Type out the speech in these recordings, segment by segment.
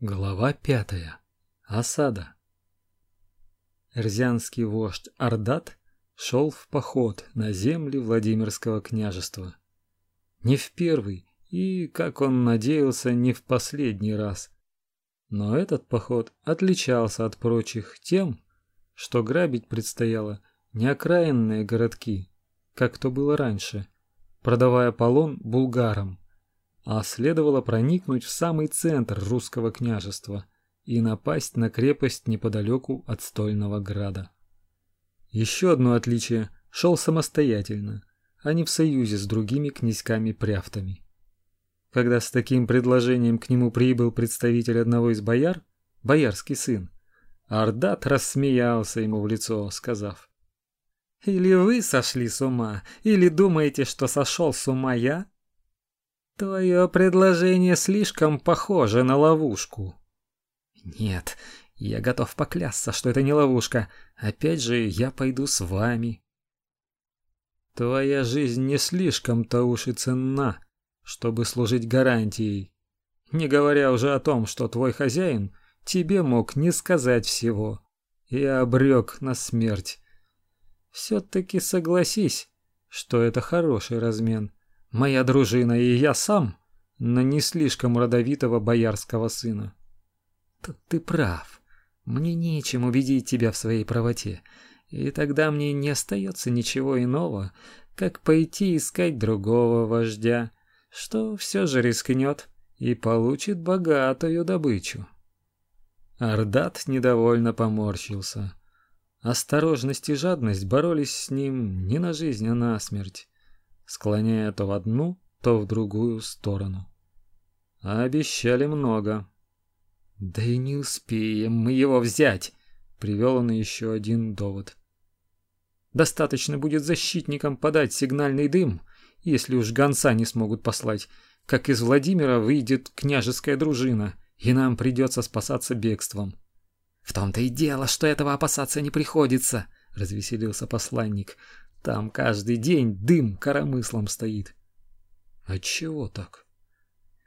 Глава пятая. Осада. Рзянский вождь Ардат шел в поход на земли Владимирского княжества. Не в первый и, как он надеялся, не в последний раз. Но этот поход отличался от прочих тем, что грабить предстояло не окраинные городки, как то было раньше, продавая полон булгарам, а следовало проникнуть в самый центр русского княжества и напасть на крепость неподалеку от Стольного града. Еще одно отличие шел самостоятельно, а не в союзе с другими князьками-пряфтами. Когда с таким предложением к нему прибыл представитель одного из бояр, боярский сын, Ардат рассмеялся ему в лицо, сказав: "Или вы сошли с ума, или думаете, что сошел с ума я?" Твое предложение слишком похоже на ловушку. Нет, я готов поклясться, что это не ловушка. Опять же, я пойду с вами. Твоя жизнь не слишком-то уж и ценна, чтобы служить гарантией. Не говоря уже о том, что твой хозяин тебе мог не сказать всего и обрек на смерть. Все-таки согласись, что это хороший размен. Моя дружина и я сам, но не слишком родовитого боярского сына. Тут ты прав. Мне нечем убедить тебя в своей правоте, и тогда мне не остается ничего иного, как пойти искать другого вождя, что все же рискнет и получит богатую добычу. Ардат недовольно поморщился. Осторожность и жадность боролись с ним не на жизнь, а на смерть склоняя то в одну, то в другую сторону. Обещали много. Да и не успеем мы его взять, привел он еще один довод. Достаточно будет защитникам подать сигнальный дым, если уж гонца не смогут послать, как из Владимира выйдет княжеская дружина, и нам придется спасаться бегством. В том-то и дело, что этого опасаться не приходится, развеселился посланник. Там каждый день дым коромыслом стоит. А чего так?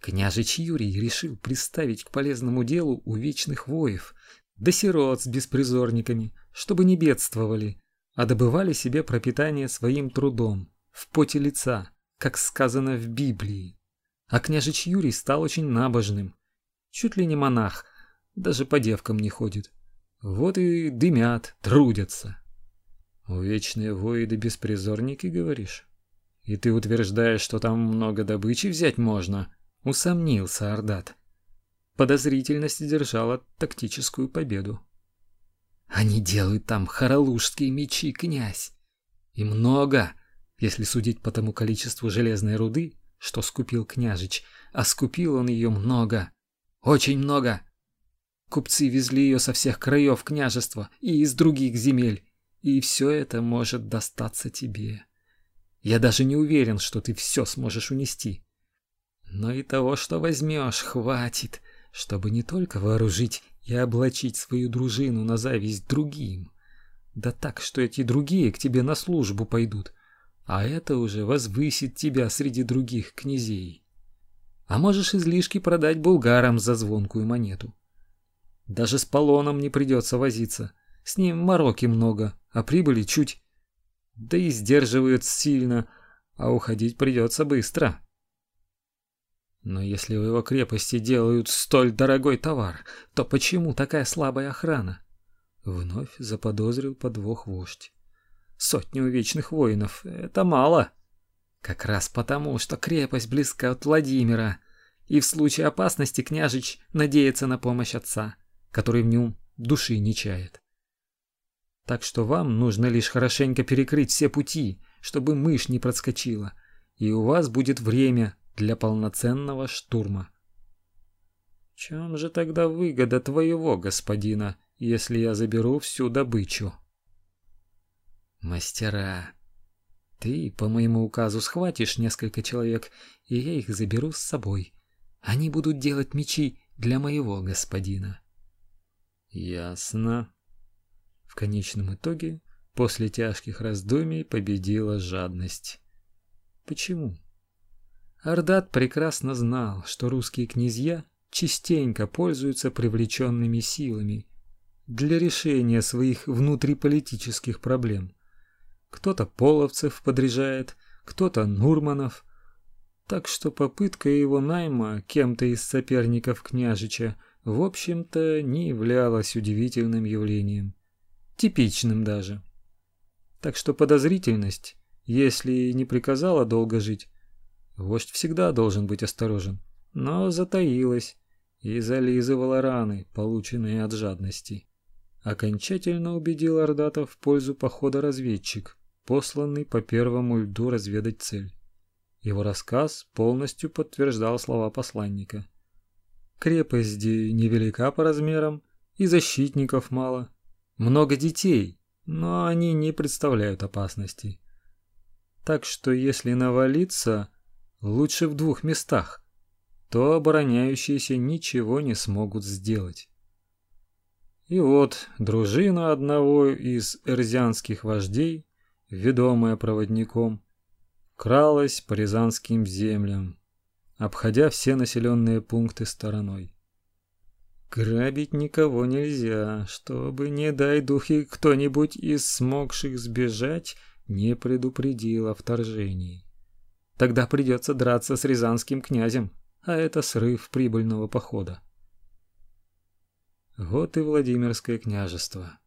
Княжич Юрий решил приставить к полезному делу увечных воев, да сирот с беспризорниками, чтобы не бедствовали, а добывали себе пропитание своим трудом, в поте лица, как сказано в Библии. А княжич Юрий стал очень набожным, чуть ли не монах, даже по девкам не ходит. Вот и дымят, трудятся. Увечные воиды беспризорники, говоришь? И ты утверждаешь, что там много добычи взять можно? Усомнился Ардат. Подозрительность держала тактическую победу. Они делают там харалужские мечи, князь. И много, если судить по тому количеству железной руды, что скупил княжич, а скупил он ее много, очень много. Купцы везли ее со всех краев княжества и из других земель, и все это может достаться тебе. Я даже не уверен, что ты все сможешь унести. Но и того, что возьмешь, хватит, чтобы не только вооружить и облачить свою дружину на зависть другим, да так, что эти другие к тебе на службу пойдут, а это уже возвысит тебя среди других князей. А можешь излишки продать булгарам за звонкую монету. Даже с полоном не придется возиться, с ним мороки много, а прибыли чуть. Да и сдерживают сильно, а уходить придется быстро. Но если в его крепости делают столь дорогой товар, то почему такая слабая охрана? Вновь заподозрил подвох вождь. Сотню вечных воинов — это мало. Как раз потому, что крепость близка от Владимира, и в случае опасности княжич надеется на помощь отца, который в нем души не чает. Так что вам нужно лишь хорошенько перекрыть все пути, чтобы мышь не проскочила, и у вас будет время для полноценного штурма. В чем же тогда выгода твоего господина, если я заберу всю добычу? Мастера, ты по моему указу схватишь несколько человек, и я их заберу с собой. Они будут делать мечи для моего господина. Ясно. В конечном итоге, после тяжких раздумий, победила жадность. Почему? Ардат прекрасно знал, что русские князья частенько пользуются привлеченными силами для решения своих внутриполитических проблем. Кто-то Половцев подряжает, кто-то Нурманов. Так что попытка его найма кем-то из соперников княжича в общем-то не являлась удивительным явлением, типичным даже. Так что подозрительность, если не приказала долго жить, вождь всегда должен быть осторожен, но затаилась и зализывала раны, полученные от жадности. Окончательно убедил Ордатов в пользу похода разведчик, посланный по первому льду разведать цель. Его рассказ полностью подтверждал слова посланника. Крепость невелика по размерам, и защитников мало. Много детей, но они не представляют опасности. Так что если навалиться, лучше в двух местах, то обороняющиеся ничего не смогут сделать. И вот дружина одного из эрзянских вождей, ведомая проводником, кралась по рязанским землям, обходя все населенные пункты стороной. Грабить никого нельзя, чтобы, не дай духи, кто-нибудь из смогших сбежать не предупредил о вторжении. Тогда придется драться с рязанским князем, а это срыв прибыльного похода. Вот и Владимирское княжество.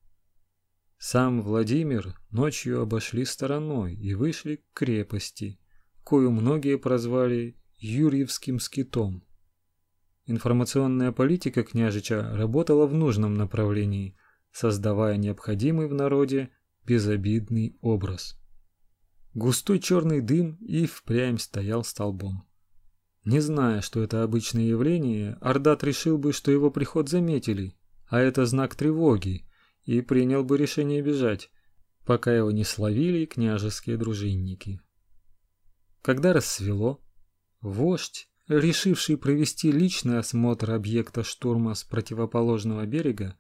Сам Владимир ночью обошли стороной и вышли к крепости, кою многие прозвали Юрьевским скитом. Информационная политика княжича работала в нужном направлении, создавая необходимый в народе безобидный образ. Густой черный дым и впрямь стоял столбом. Не зная, что это обычное явление, Ордат решил бы, что его приход заметили, а это знак тревоги, и принял бы решение бежать, пока его не словили княжеские дружинники. Когда рассвело, вождь, решивший провести личный осмотр объекта штурма с противоположного берега,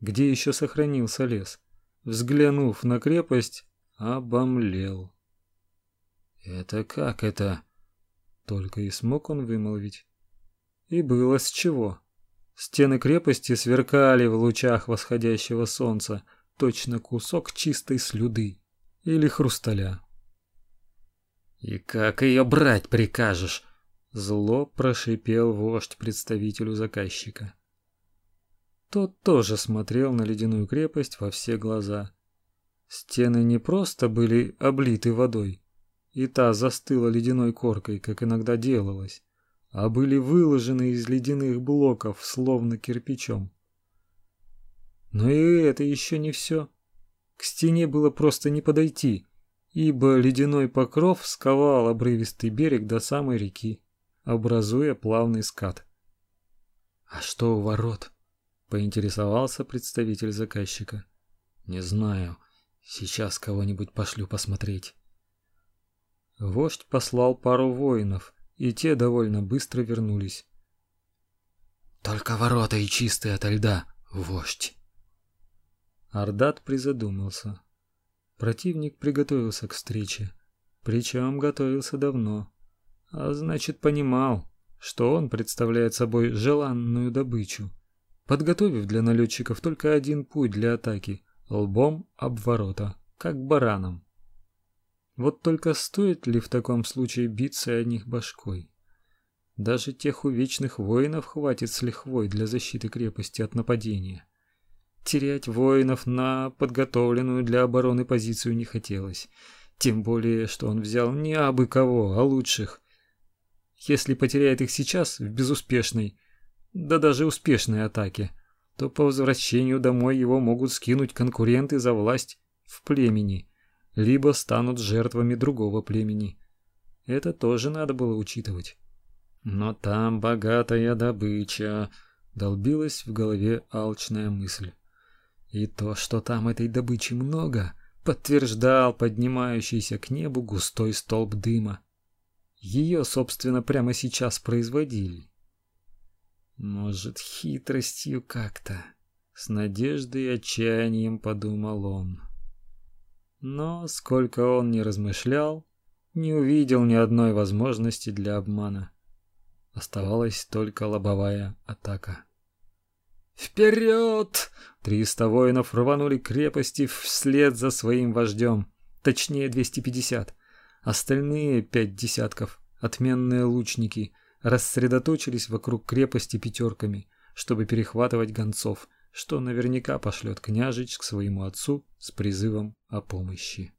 где еще сохранился лес, взглянув на крепость, обомлел. Это как это? Только и смог он вымолвить. И было с чего. Стены крепости сверкали в лучах восходящего солнца, точно кусок чистой слюды или хрусталя. И как ее брать прикажешь? Зло прошипел вождь представителю заказчика. Тот тоже смотрел на ледяную крепость во все глаза. Стены не просто были облиты водой, и та застыла ледяной коркой, как иногда делалось, а были выложены из ледяных блоков, словно кирпичом. Но и это еще не все. К стене было просто не подойти, ибо ледяной покров сковал обрывистый берег до самой реки, образуя плавный скат. А что у ворот? поинтересовался представитель заказчика. Не знаю. Сейчас кого-нибудь пошлю посмотреть. Вождь послал пару воинов, и те довольно быстро вернулись. Только ворота и чистые ото льда, вождь. Ардат призадумался. Противник приготовился к встрече, причем готовился давно, а значит понимал, что он представляет собой желанную добычу подготовив для налетчиков только один путь для атаки лбом об ворота, как баранам. Вот только стоит ли в таком случае биться о них башкой? Даже тех увечных воинов хватит с лихвой для защиты крепости от нападения. Терять воинов на подготовленную для обороны позицию не хотелось, тем более, что он взял не абы кого, а лучших. Если потеряет их сейчас в безуспешной да даже успешной атаке, то по возвращению домой его могут скинуть конкуренты за власть в племени, либо станут жертвами другого племени. Это тоже надо было учитывать. Но там богатая добыча, долбилась в голове алчная мысль. И то, что там этой добычи много, подтверждал поднимающийся к небу густой столб дыма. Ее, собственно, прямо сейчас производили. Может, хитростью как-то. С надеждой и отчаянием подумал он. Но сколько он ни размышлял, не увидел ни одной возможности для обмана. Оставалась только лобовая атака. Вперед! Триста воинов рванули к крепости вслед за своим вождем, точнее 250. Остальные пять десятков, отменные лучники, рассредоточились вокруг крепости пятерками, чтобы перехватывать гонцов, что наверняка пошлет княжич к своему отцу с призывом о помощи.